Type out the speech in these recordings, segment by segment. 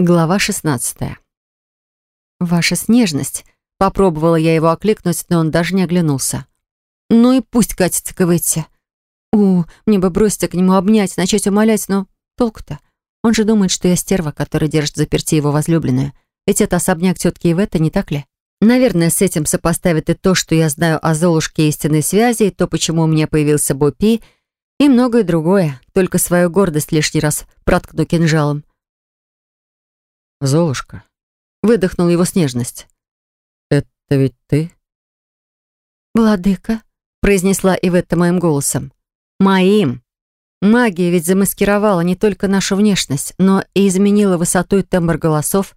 Глава 16. «Ваша снежность!» Попробовала я его окликнуть, но он даже не оглянулся. «Ну и пусть катится к Иветте. У, мне бы броситься к нему обнять, начать умолять, но толку-то? Он же думает, что я стерва, которая держит заперти его возлюбленную. Ведь это особняк тетки Иветта, не так ли? Наверное, с этим сопоставит и то, что я знаю о Золушке истинной связи, и то, почему у меня появился Бопи, и многое другое. Только свою гордость лишний раз проткну кинжалом. «Золушка», — выдохнул его снежность. «Это ведь ты?» «Владыка», — произнесла Иветта моим голосом. «Моим». Магия ведь замаскировала не только нашу внешность, но и изменила высоту и тембр голосов.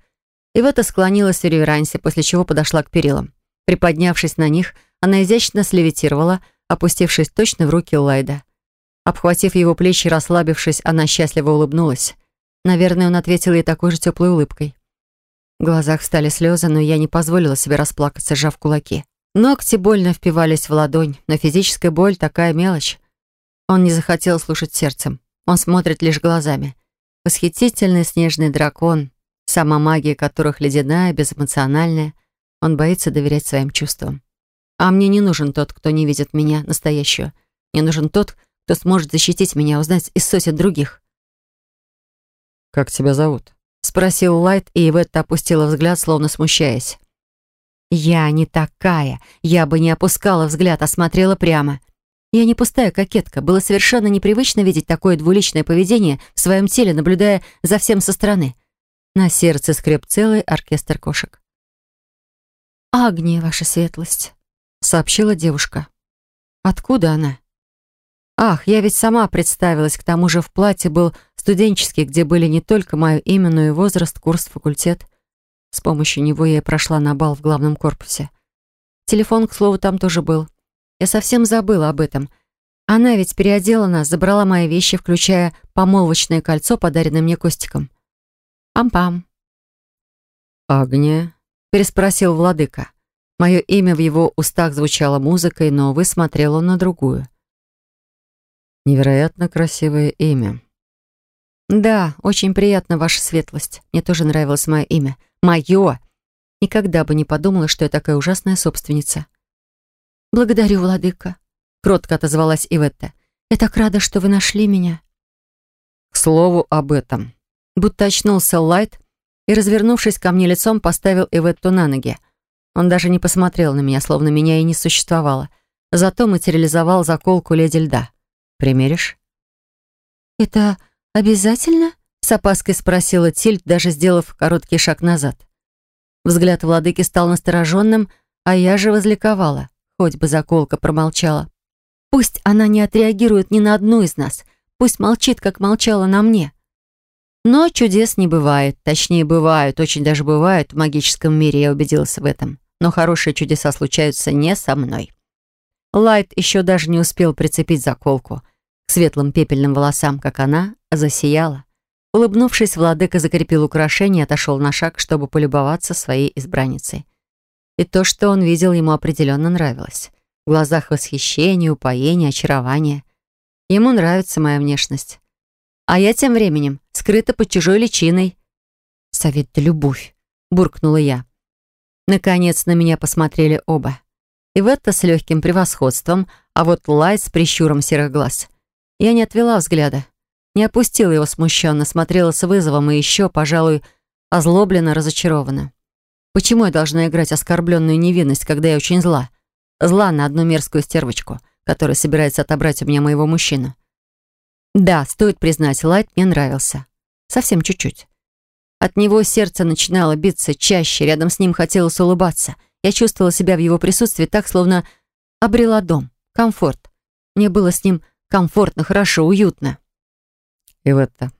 Ивета склонилась в реверансе, после чего подошла к перилам. Приподнявшись на них, она изящно слевитировала, опустившись точно в руки Лайда. Обхватив его плечи и расслабившись, она счастливо улыбнулась. Наверное, он ответил ей такой же теплой улыбкой. В глазах встали слезы, но я не позволила себе расплакаться, сжав кулаки. Ногти больно впивались в ладонь, но физическая боль — такая мелочь. Он не захотел слушать сердцем. Он смотрит лишь глазами. Восхитительный снежный дракон, сама магия которых ледяная, безэмоциональная. Он боится доверять своим чувствам. А мне не нужен тот, кто не видит меня, настоящую. Мне нужен тот, кто сможет защитить меня, узнать из сотен других. «Как тебя зовут?» — спросил Лайт, и Иветта опустила взгляд, словно смущаясь. «Я не такая. Я бы не опускала взгляд, а смотрела прямо. Я не пустая кокетка. Было совершенно непривычно видеть такое двуличное поведение в своем теле, наблюдая за всем со стороны. На сердце скреп целый оркестр кошек. «Агния, ваша светлость», — сообщила девушка. «Откуда она?» Ах, я ведь сама представилась, к тому же в платье был студенческий, где были не только мое имя, но и возраст, курс, факультет. С помощью него я и прошла на бал в главном корпусе. Телефон, к слову, там тоже был. Я совсем забыла об этом. Она ведь переодела нас, забрала мои вещи, включая помолвочное кольцо, подаренное мне Костиком. Пам-пам. «Агния?» — переспросил владыка. Мое имя в его устах звучало музыкой, но вы смотрел он на другую. Невероятно красивое имя. Да, очень приятно, ваша светлость. Мне тоже нравилось мое имя. Мое! Никогда бы не подумала, что я такая ужасная собственница. Благодарю, владыка. Кротко отозвалась Иветта. Я так рада, что вы нашли меня. К слову об этом. Будто очнулся Лайт и, развернувшись ко мне лицом, поставил Иветту на ноги. Он даже не посмотрел на меня, словно меня и не существовало. Зато материализовал заколку леди льда. Примеришь?» «Это обязательно?» — с опаской спросила Тильд, даже сделав короткий шаг назад. Взгляд владыки стал настороженным, а я же возликовала. Хоть бы заколка промолчала. Пусть она не отреагирует ни на одну из нас. Пусть молчит, как молчала на мне. Но чудес не бывает. Точнее, бывают, очень даже бывают. В магическом мире я убедилась в этом. Но хорошие чудеса случаются не со мной. Лайт еще даже не успел прицепить заколку светлым пепельным волосам, как она, засияла. Улыбнувшись, владыка закрепил украшение и отошел на шаг, чтобы полюбоваться своей избранницей. И то, что он видел, ему определенно нравилось. В глазах восхищение, упоение, очарование. Ему нравится моя внешность. А я тем временем скрыта под чужой личиной. «Совет да любовь», — буркнула я. Наконец на меня посмотрели оба. И в это с легким превосходством, а вот Лайт с прищуром серых глаз — я не отвела взгляда, не опустила его смущенно, смотрела с вызовом и еще, пожалуй, озлобленно, разочарованно. Почему я должна играть оскорбленную невинность, когда я очень зла? Зла на одну мерзкую стервочку, которая собирается отобрать у меня моего мужчину. Да, стоит признать, Лайт мне нравился. Совсем чуть-чуть. От него сердце начинало биться чаще, рядом с ним хотелось улыбаться. Я чувствовала себя в его присутствии так, словно обрела дом, комфорт. Мне было с ним комфортно, хорошо, уютно. И в это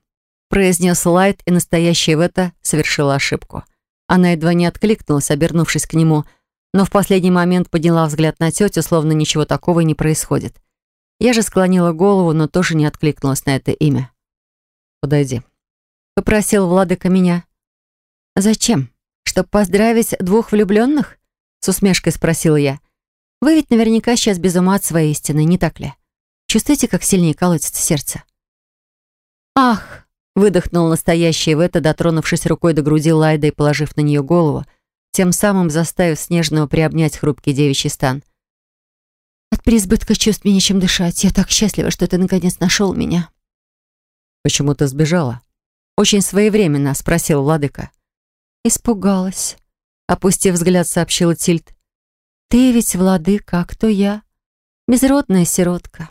произнес Лайт, и настоящая в это совершила ошибку. Она едва не откликнулась, обернувшись к нему, но в последний момент подняла взгляд на тетю, словно ничего такого и не происходит. Я же склонила голову, но тоже не откликнулась на это имя. «Подойди», — попросил владыка меня. «Зачем? Чтоб поздравить двух влюбленных?» — с усмешкой спросила я. «Вы ведь наверняка сейчас без ума от своей истины, не так ли?» Чувствуете, как сильнее колотится сердце? «Ах!» Выдохнул настоящий Иветта, дотронувшись рукой до груди Лайда и положив на нее голову, тем самым заставив Снежного приобнять хрупкий девичий стан. «От преизбытка чувств мне нечем дышать. Я так счастлива, что ты наконец нашел меня». «Почему ты сбежала?» Очень своевременно спросил владыка. «Испугалась», — опустив взгляд, сообщила Тильд. «Ты ведь владыка, а кто я? Безродная сиротка.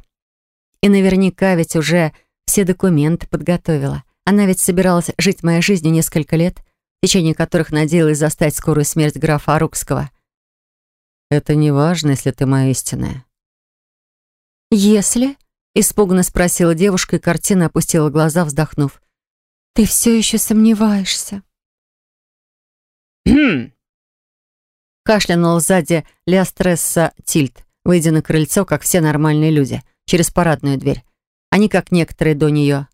И наверняка ведь уже все документы подготовила. Она ведь собиралась жить моей жизнью несколько лет, в течение которых надеялась застать скорую смерть графа Арукского. «Это не важно, если ты моя истинная». «Если?» — испуганно спросила девушка, и картина опустила глаза, вздохнув. «Ты все еще сомневаешься?» «Хм!» Кашлянул сзади Леостресса Тильт, выйдя на крыльцо, как все нормальные люди, через парадную дверь, а не как некоторые до нее.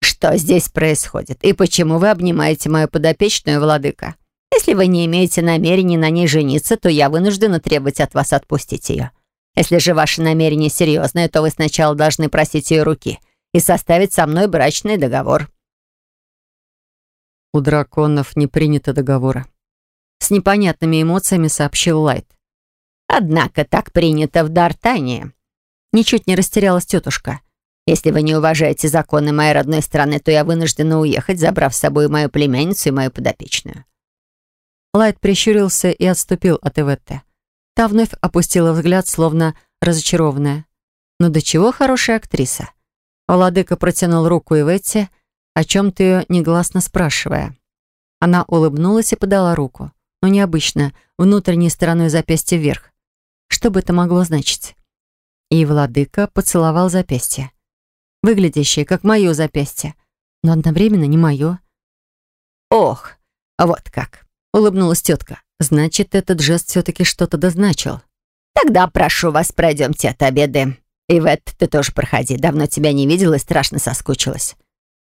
«Что здесь происходит? И почему вы обнимаете мою подопечную, владыка? Если вы не имеете намерения на ней жениться, то я вынуждена требовать от вас отпустить ее. Если же ваше намерение серьезное, то вы сначала должны просить ее руки и составить со мной брачный договор». «У драконов не принято договора», — с непонятными эмоциями сообщил Лайт. «Однако так принято в Дартании». Ничуть не растерялась тетушка. Если вы не уважаете законы моей родной страны, то я вынуждена уехать, забрав с собой мою племянницу и мою подопечную». Лайт прищурился и отступил от Эветты. Та вновь опустила взгляд, словно разочарованная. «Ну до чего хорошая актриса?» Владыка протянул руку Иветте, о чем-то ее негласно спрашивая. Она улыбнулась и подала руку, но необычно, внутренней стороной запястья вверх. Что бы это могло значить? И владыка поцеловал запястье выглядящее как мое запястье, но одновременно не мое. «Ох, вот как!» — улыбнулась тетка. «Значит, этот жест все-таки что-то дозначил». «Тогда прошу вас, пройдемте от обеды. Ивет, ты тоже проходи. Давно тебя не видела и страшно соскучилась».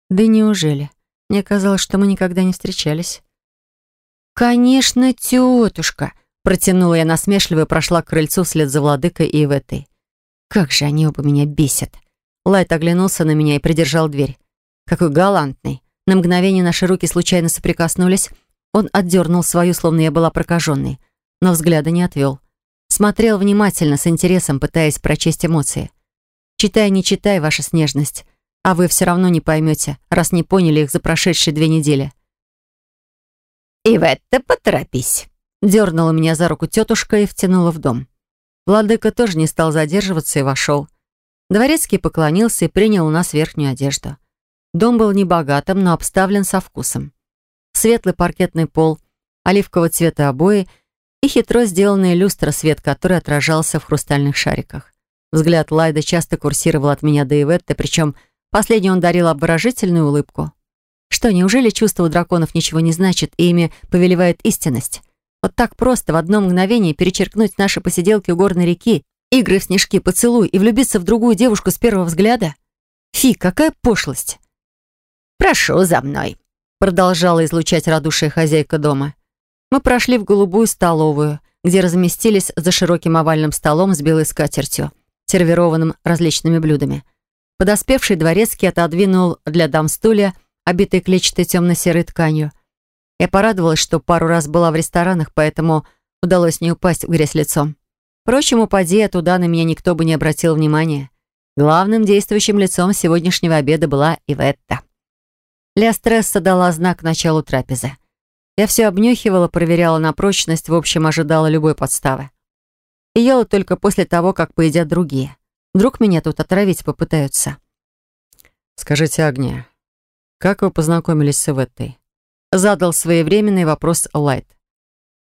«Да неужели? Мне казалось, что мы никогда не встречались». «Конечно, тетушка!» — протянула я насмешливо и прошла к крыльцу вслед за владыкой и Иветой. «Как же они оба меня бесят!» Лайт оглянулся на меня и придержал дверь. Какой галантный. На мгновение наши руки случайно соприкоснулись. Он отдернул свою, словно я была прокаженной, но взгляда не отвел. Смотрел внимательно, с интересом, пытаясь прочесть эмоции. «Читай, не читай, ваша снежность, а вы все равно не поймете, раз не поняли их за прошедшие две недели». «И в это поторопись», — дернула меня за руку тетушка и втянула в дом. Владыка тоже не стал задерживаться и вошел. Дворецкий поклонился и принял у нас верхнюю одежду. Дом был небогатым, но обставлен со вкусом. Светлый паркетный пол, оливкового цвета обои и хитро сделанная люстра, свет которой отражался в хрустальных шариках. Взгляд Лайда часто курсировал от меня до Иветты, причем последний он дарил обворожительную улыбку. Что, неужели чувство у драконов ничего не значит, и ими повелевает истинность? Вот так просто в одно мгновение перечеркнуть наши посиделки у горной реки Игры в снежки, поцелуй и влюбиться в другую девушку с первого взгляда? Фи, какая пошлость! «Прошу за мной», — продолжала излучать радушие хозяйка дома. Мы прошли в голубую столовую, где разместились за широким овальным столом с белой скатертью, сервированным различными блюдами. Подоспевший дворецкий отодвинул для дам стулья, обитый клетчатой темно-серой тканью. Я порадовалась, что пару раз была в ресторанах, поэтому удалось не упасть в грязь лицом. Впрочем, упади я туда, на меня никто бы не обратил внимания. Главным действующим лицом сегодняшнего обеда была Иветта. Для стресса дала знак началу трапезы. Я все обнюхивала, проверяла на прочность, в общем, ожидала любой подставы. И ела только после того, как поедят другие. Вдруг меня тут отравить попытаются. «Скажите, Агния, как вы познакомились с Иветтой?» Задал своевременный вопрос Лайт.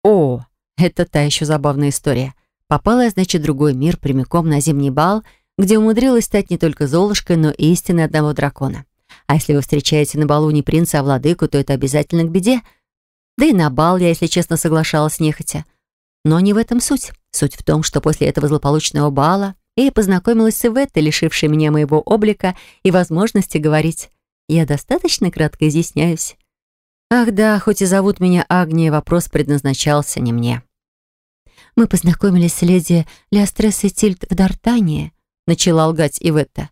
«О, это та еще забавная история. Попала значит, в другой мир, прямиком на зимний бал, где умудрилась стать не только Золушкой, но и истиной одного дракона. А если вы встречаете на балу не принца, а владыку, то это обязательно к беде. Да и на бал я, если честно, соглашалась нехотя. Но не в этом суть. Суть в том, что после этого злополучного бала я познакомилась с Иветтой, лишившей меня моего облика и возможности говорить. Я достаточно кратко изъясняюсь. Ах да, хоть и зовут меня Агния, вопрос предназначался не мне. Мы познакомились с леди Леостресой Тильд в Дартании», — начала лгать Иветта.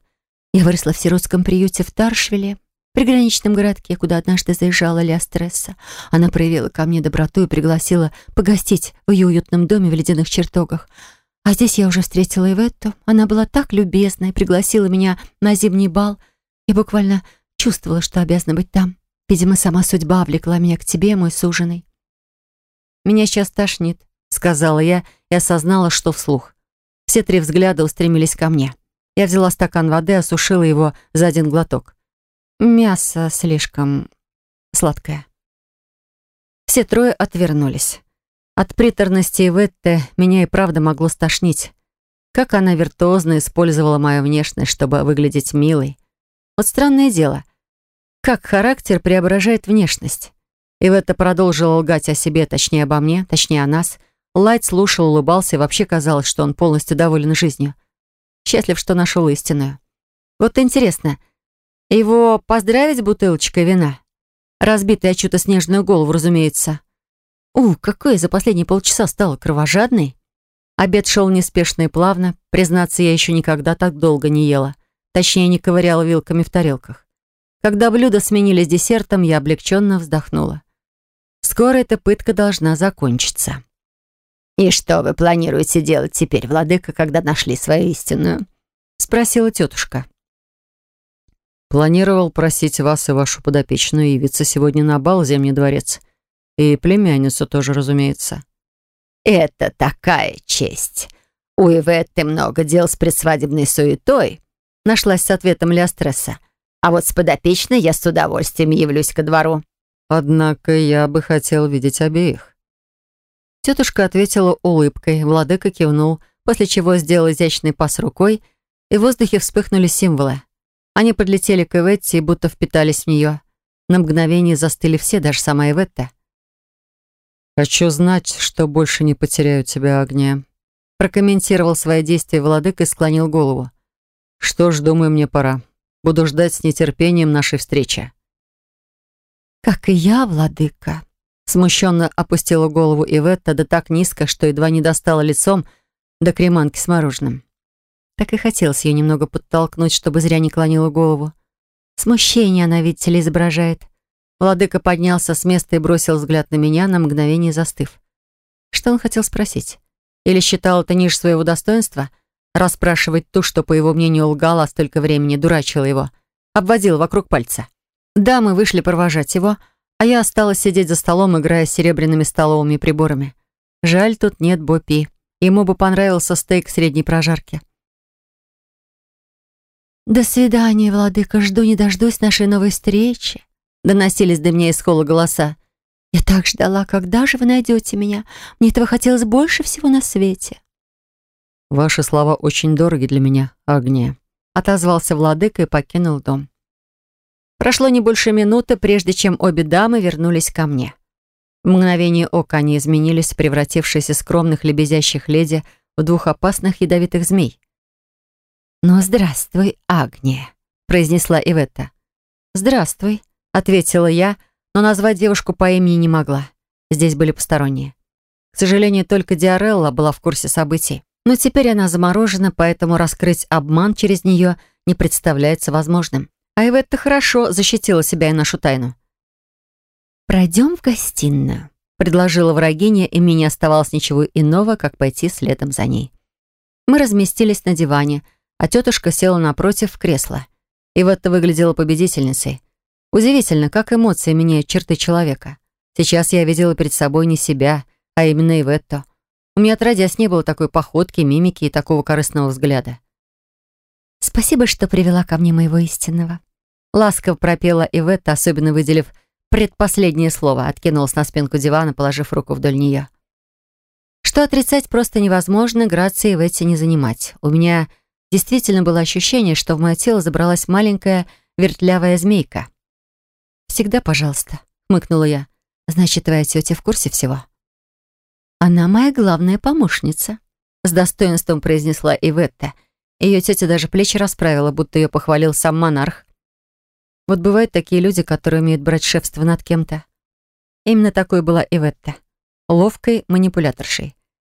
«Я выросла в сиротском приюте в Таршвиле. приграничном городке, куда однажды заезжала Леостресса. Она проявила ко мне доброту и пригласила погостить в ее уютном доме в ледяных чертогах. А здесь я уже встретила Иветту. Она была так любезна и пригласила меня на зимний бал. Я буквально чувствовала, что обязана быть там. Видимо, сама судьба влекла меня к тебе, мой суженый. «Меня сейчас тошнит», — сказала я и осознала, что вслух. Все три взгляда устремились ко мне. Я взяла стакан воды, осушила его за один глоток. Мясо слишком сладкое. Все трое отвернулись. От приторности Иветты меня и правда могло стошнить. Как она виртуозно использовала мою внешность, чтобы выглядеть милой. Вот странное дело. Как характер преображает внешность. Иветта продолжила лгать о себе, точнее обо мне, точнее о нас. Лайт слушал, улыбался, и вообще казалось, что он полностью доволен жизнью. Счастлив, что нашел истинную. Вот интересно, его поздравить бутылочкой вина? Разбитая чью-то снежную голову, разумеется. У, какой за последние полчаса стала кровожадной. Обед шел неспешно и плавно. Признаться, я еще никогда так долго не ела. Точнее, не ковыряла вилками в тарелках. Когда блюда сменились десертом, я облегченно вздохнула. Скоро эта пытка должна закончиться. «И что вы планируете делать теперь, владыка, когда нашли свою истинную?» — спросила тетушка. Планировал просить вас и вашу подопечную явиться сегодня на бал в Зимний дворец. И племянницу тоже, разумеется. Это такая честь. У Иветты много дел с предсвадебной суетой. Нашлась с ответом Леостресса. А вот с подопечной я с удовольствием явлюсь ко двору. Однако я бы хотел видеть обеих. Тетушка ответила улыбкой, владыка кивнул, после чего сделал изящный пас рукой, и в воздухе вспыхнули символы. Они подлетели к Эветте и будто впитались в нее. На мгновение застыли все, даже сама Эветта. «Хочу знать, что больше не потеряю тебя, Агния», прокомментировал свои действия владык и склонил голову. «Что ж, думаю, мне пора. Буду ждать с нетерпением нашей встречи». «Как и я, владыка», смущенно опустила голову Иветта, да так низко, что едва не достала лицом до креманки с мороженым. Так и хотелось ее немного подтолкнуть, чтобы зря не клонила голову. Смущение она, видите ли, изображает. Владыка поднялся с места и бросил взгляд на меня, на мгновение застыв. Что он хотел спросить? Или считал это ниже своего достоинства? Расспрашивать ту, что, по его мнению, лгала, а столько времени дурачила его. Обводил вокруг пальца. Да, мы вышли провожать его, а я осталась сидеть за столом, играя с серебряными столовыми приборами. Жаль, тут нет Бопи. Ему бы понравился стейк средней прожарки. «До свидания, владыка, жду не дождусь нашей новой встречи», доносились до меня из холла голоса. «Я так ждала, когда же вы найдете меня? Мне этого хотелось больше всего на свете». «Ваши слова очень дороги для меня, Агния», отозвался владыка и покинул дом. Прошло не больше минуты, прежде чем обе дамы вернулись ко мне. В мгновение ока они изменились, превратившись из скромных лебезящих леди в двух опасных ядовитых змей. «Ну, здравствуй, Агния», — произнесла Иветта. «Здравствуй», — ответила я, но назвать девушку по имени не могла. Здесь были посторонние. К сожалению, только Диарелла была в курсе событий. Но теперь она заморожена, поэтому раскрыть обман через нее не представляется возможным. А Иветта хорошо защитила себя и нашу тайну. «Пройдем в гостиную», — предложила врагиня, и мне не оставалось ничего иного, как пойти следом за ней. Мы разместились на диване — а тетушка села напротив в кресло. И вот это выглядела победительницей. Удивительно, как эмоции меняют черты человека. Сейчас я видела перед собой не себя, а именно Иветто. У меня отродясь не было такой походки, мимики и такого корыстного взгляда. «Спасибо, что привела ко мне моего истинного». Ласково пропела Иветта, особенно выделив предпоследнее слово, откинулась на спинку дивана, положив руку вдоль нее. Что отрицать просто невозможно, грации Иветте не занимать. У меня Действительно было ощущение, что в мое тело забралась маленькая вертлявая змейка. «Всегда, пожалуйста», — хмыкнула я. «Значит, твоя тетя в курсе всего?» «Она моя главная помощница», — с достоинством произнесла Иветта. Ее тетя даже плечи расправила, будто ее похвалил сам монарх. Вот бывают такие люди, которые умеют брать шефство над кем-то. Именно такой была Иветта. Ловкой манипуляторшей.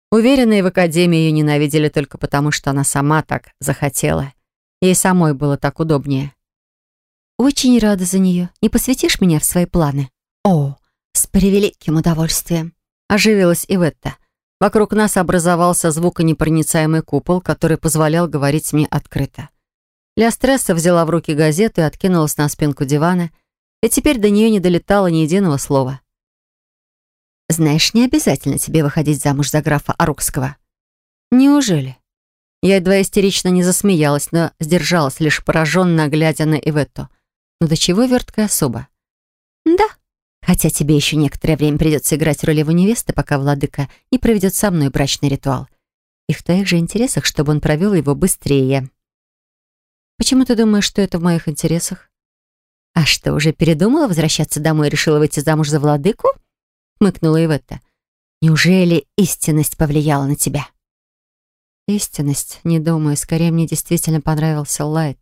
Уверенные в академии ее ненавидели только потому, что она сама так захотела. Ей самой было так удобнее. очень рада за нее. Не посвятишь меня в свои планы?» «О, с превеликим удовольствием!» Оживилась Иветта. Вокруг нас образовался звуконепроницаемый купол, который позволял говорить мне открыто. Для стресса взяла в руки газету и откинулась на спинку дивана, и теперь до нее не долетало ни единого слова. «Знаешь, не обязательно тебе выходить замуж за графа Арукского». «Неужели?» Я едва истерично не засмеялась, но сдержалась, лишь пораженно глядя на Иветту. Ну до чего верткая особа? «Да», Хотя тебе еще некоторое время придется играть роль его невесты, пока владыка не проведет со мной брачный ритуал. И в твоих же интересах, чтобы он провел его быстрее. Почему ты думаешь, что это в моих интересах? А что, уже передумала возвращаться домой и решила выйти замуж за владыку? Мыкнула Иветта. Неужели истинность повлияла на тебя? Истинность, не думаю, скорее мне действительно понравился Лайт.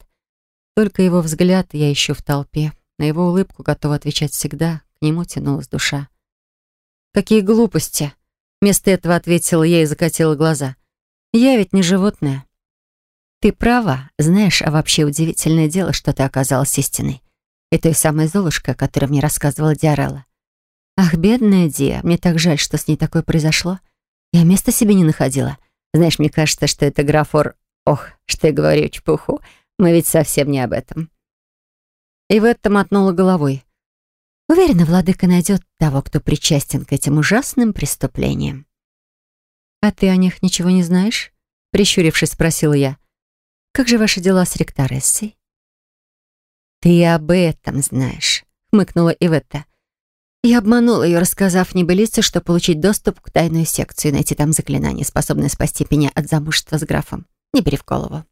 Только его взгляд я ищу в толпе. На его улыбку готова отвечать всегда, к нему тянулась душа. «Какие глупости!» Вместо этого ответила я и закатила глаза. «Я ведь не животное». «Ты права. Знаешь, а вообще удивительное дело, что ты оказалась истиной. И той самой Золушка, о которой мне рассказывала Диарелла. Ах, бедная Диа, мне так жаль, что с ней такое произошло. Я места себе не находила. Знаешь, мне кажется, что это графор... Ох, что я говорю чепуху. Мы ведь совсем не об этом». И этом мотнула головой. Уверена, владыка найдет того, кто причастен к этим ужасным преступлениям. «А ты о них ничего не знаешь?» Прищурившись, спросила я. «Как же ваши дела с ректорессой?» «Ты об этом знаешь», — хмыкнула Иветта. Я обманула ее, рассказав небылице, что получить доступ к тайной секции и найти там заклинание, способное спасти меня от замужества с графом. Не бери в голову.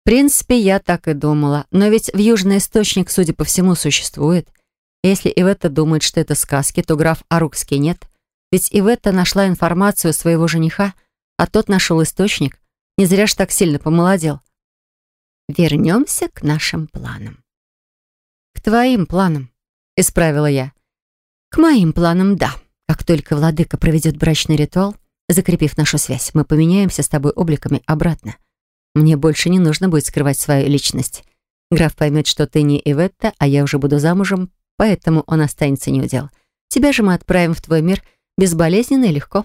В принципе, я так и думала. Но ведь в Южный Источник, судя по всему, существует. Если Ивета думает, что это сказки, то граф Арукский нет. Ведь Ивета нашла информацию своего жениха, а тот нашел источник. Не зря ж так сильно помолодел. Вернемся к нашим планам. К твоим планам, исправила я. К моим планам, да. Как только владыка проведет брачный ритуал, закрепив нашу связь, мы поменяемся с тобой обликами обратно. Мне больше не нужно будет скрывать свою личность. Граф поймет, что ты не Иветта, а я уже буду замужем поэтому он останется неудел. Тебя же мы отправим в твой мир безболезненно и легко».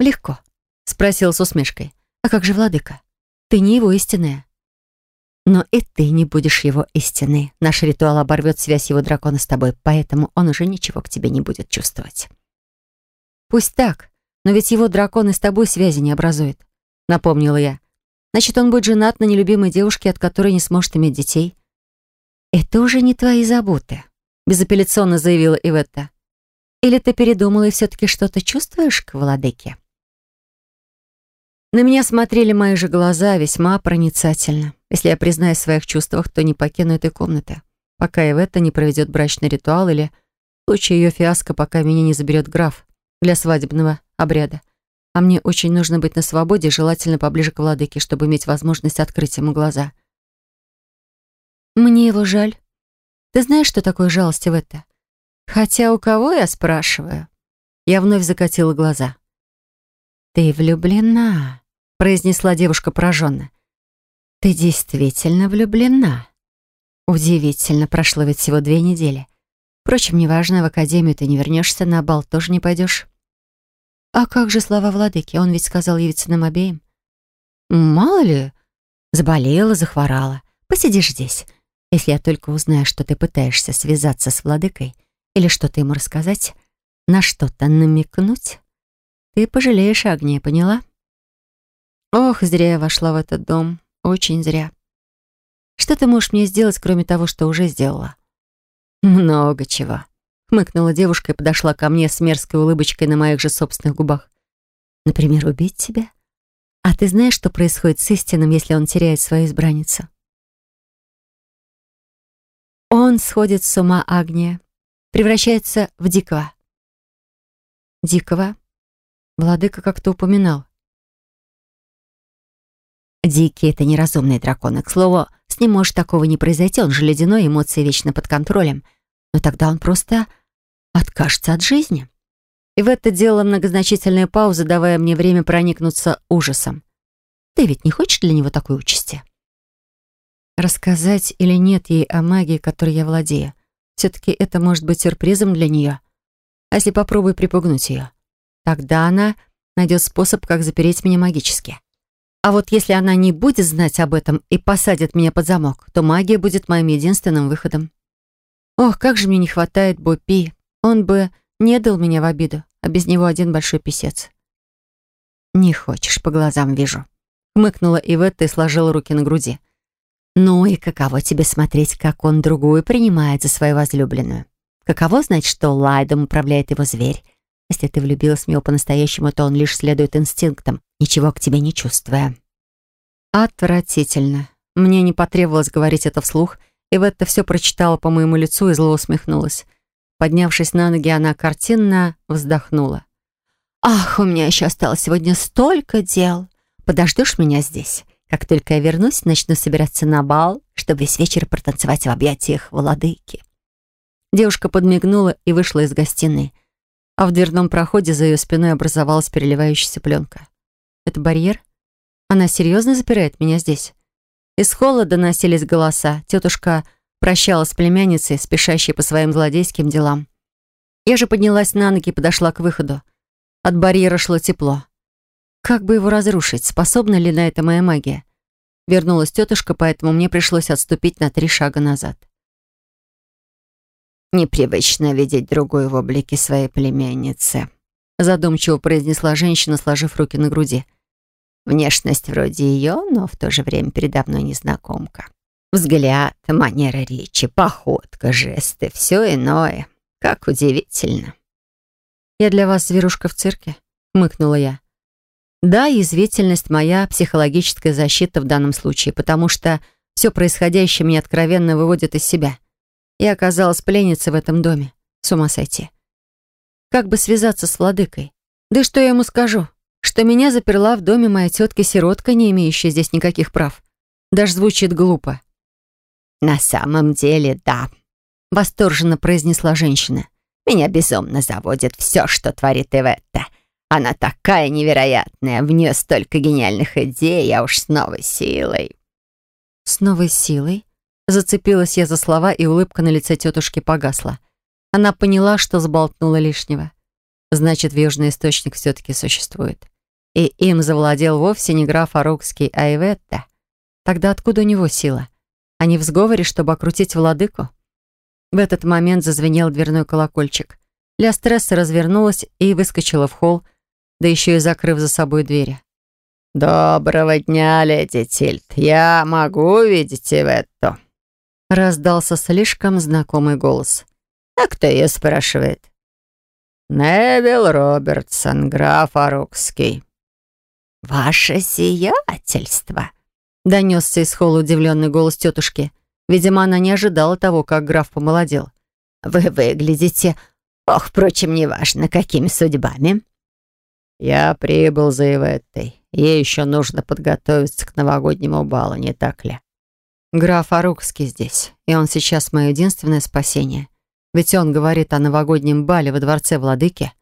«Легко?» — спросил с усмешкой. «А как же владыка? Ты не его истинная». «Но и ты не будешь его истинной. Наш ритуал оборвет связь его дракона с тобой, поэтому он уже ничего к тебе не будет чувствовать». «Пусть так, но ведь его дракон и с тобой связи не образует», — напомнила я. «Значит, он будет женат на нелюбимой девушке, от которой не сможет иметь детей». «Это уже не твои заботы», — безапелляционно заявила Иветта. «Или ты передумала и все-таки что-то чувствуешь к владыке?» На меня смотрели мои же глаза весьма проницательно. Если я признаюсь в своих чувствах, то не покину этой комнаты, пока Иветта не проведет брачный ритуал или, в случае ее фиаско, пока меня не заберет граф для свадебного обряда. А мне очень нужно быть на свободе, желательно поближе к владыке, чтобы иметь возможность открыть ему глаза. Мне его жаль. Ты знаешь, что такое жалость в это? Хотя у кого я спрашиваю? Я вновь закатила глаза. «Ты влюблена», — произнесла девушка пораженно. «Ты действительно влюблена?» «Удивительно, прошло ведь всего две недели. Впрочем, неважно, в академию ты не вернешься, на бал тоже не пойдешь». «А как же слова владыки? Он ведь сказал явиться нам обеим». «Мало ли, заболела, захворала. Посидишь здесь. Если я только узнаю, что ты пытаешься связаться с владыкой или что-то ему рассказать, на что-то намекнуть, ты пожалеешь огне, поняла? Ох, зря я вошла в этот дом. Очень зря. Что ты можешь мне сделать, кроме того, что уже сделала? Много чего. Хмыкнула девушка и подошла ко мне с мерзкой улыбочкой на моих же собственных губах. Например, убить тебя? А ты знаешь, что происходит с истинным, если он теряет свою избранницу? Он сходит с ума Агния, превращается в дикого. Дикого? Владыка как-то упоминал. Дикий — это неразумный дракон. к слову, с ним может такого не произойти, он же ледяной, эмоции вечно под контролем. Но тогда он просто откажется от жизни. И в это дело многозначительная пауза, давая мне время проникнуться ужасом. Ты ведь не хочешь для него такой участи? Рассказать или нет ей о магии, которой я владею? Все-таки это может быть сюрпризом для нее. А если попробую припугнуть ее? Тогда она найдет способ, как запереть меня магически. А вот если она не будет знать об этом и посадит меня под замок, то магия будет моим единственным выходом. Ох, как же мне не хватает Бопи. Он бы не дал меня в обиду, а без него один большой писец. «Не хочешь, по глазам вижу», — хмыкнула Иветта и сложила руки на груди. «Ну и каково тебе смотреть, как он другую принимает за свою возлюбленную? Каково знать, что Лайдом управляет его зверь? Если ты влюбилась в него по-настоящему, то он лишь следует инстинктам, ничего к тебе не чувствуя». «Отвратительно. Мне не потребовалось говорить это вслух, и Ветта все прочитала по моему лицу и зло усмехнулась. Поднявшись на ноги, она картинно вздохнула. «Ах, у меня еще осталось сегодня столько дел. Подождешь меня здесь? Как только я вернусь, начну собираться на бал, чтобы весь вечер протанцевать в объятиях владыки». Девушка подмигнула и вышла из гостиной, а в дверном проходе за ее спиной образовалась переливающаяся пленка. «Это барьер? Она серьезно запирает меня здесь?» Из холла доносились голоса. Тетушка прощалась с племянницей, спешащей по своим злодейским делам. Я же поднялась на ноги и подошла к выходу. От барьера шло тепло. Как бы его разрушить? Способна ли на это моя магия? Вернулась тетушка, поэтому мне пришлось отступить на три шага назад. «Непривычно видеть другую в облике своей племянницы», задумчиво произнесла женщина, сложив руки на груди. «Внешность вроде ее, но в то же время передо мной незнакомка. Взгляд, манера речи, походка, жесты — все иное. Как удивительно». «Я для вас зверушка в цирке?» — хмыкнула я. «Да, язвительность — моя психологическая защита в данном случае, потому что все происходящее меня откровенно выводит из себя. Я оказалась пленницей в этом доме. С ума сойти. Как бы связаться с владыкой? Да и что я ему скажу? Что меня заперла в доме моя тетка-сиротка, не имеющая здесь никаких прав. Даже звучит глупо. «На самом деле, да», — восторженно произнесла женщина. Меня безумно заводит все, что творит Иветта. Она такая невероятная, в нее столько гениальных идей, я уж с новой силой». «С новой силой?» Зацепилась я за слова, и улыбка на лице тетушки погасла. Она поняла, что сболтнула лишнего. Значит, южный источник все-таки существует. И им завладел вовсе не граф Арукский, а Иветта. Тогда откуда у него сила? Они в сговоре, чтобы окрутить владыку? В этот момент зазвенел дверной колокольчик. Ля стресса развернулась и выскочила в холл, да еще и закрыв за собой двери. «Доброго дня, леди Тильт. Я могу увидеть Иветту?» Раздался слишком знакомый голос. «А кто ее спрашивает?» «Невил Робертсон, граф Арукский». «Ваше сиятельство!» Донесся из холла удивленный голос тетушки. Видимо, она не ожидала того, как граф помолодел. «Вы выглядите... Ох, впрочем, неважно, какими судьбами». «Я прибыл за Иветтой. Ей еще нужно подготовиться к новогоднему балу, не так ли?» «Граф Арукский здесь, и он сейчас мое единственное спасение. Ведь он говорит о новогоднем бале во дворце владыки».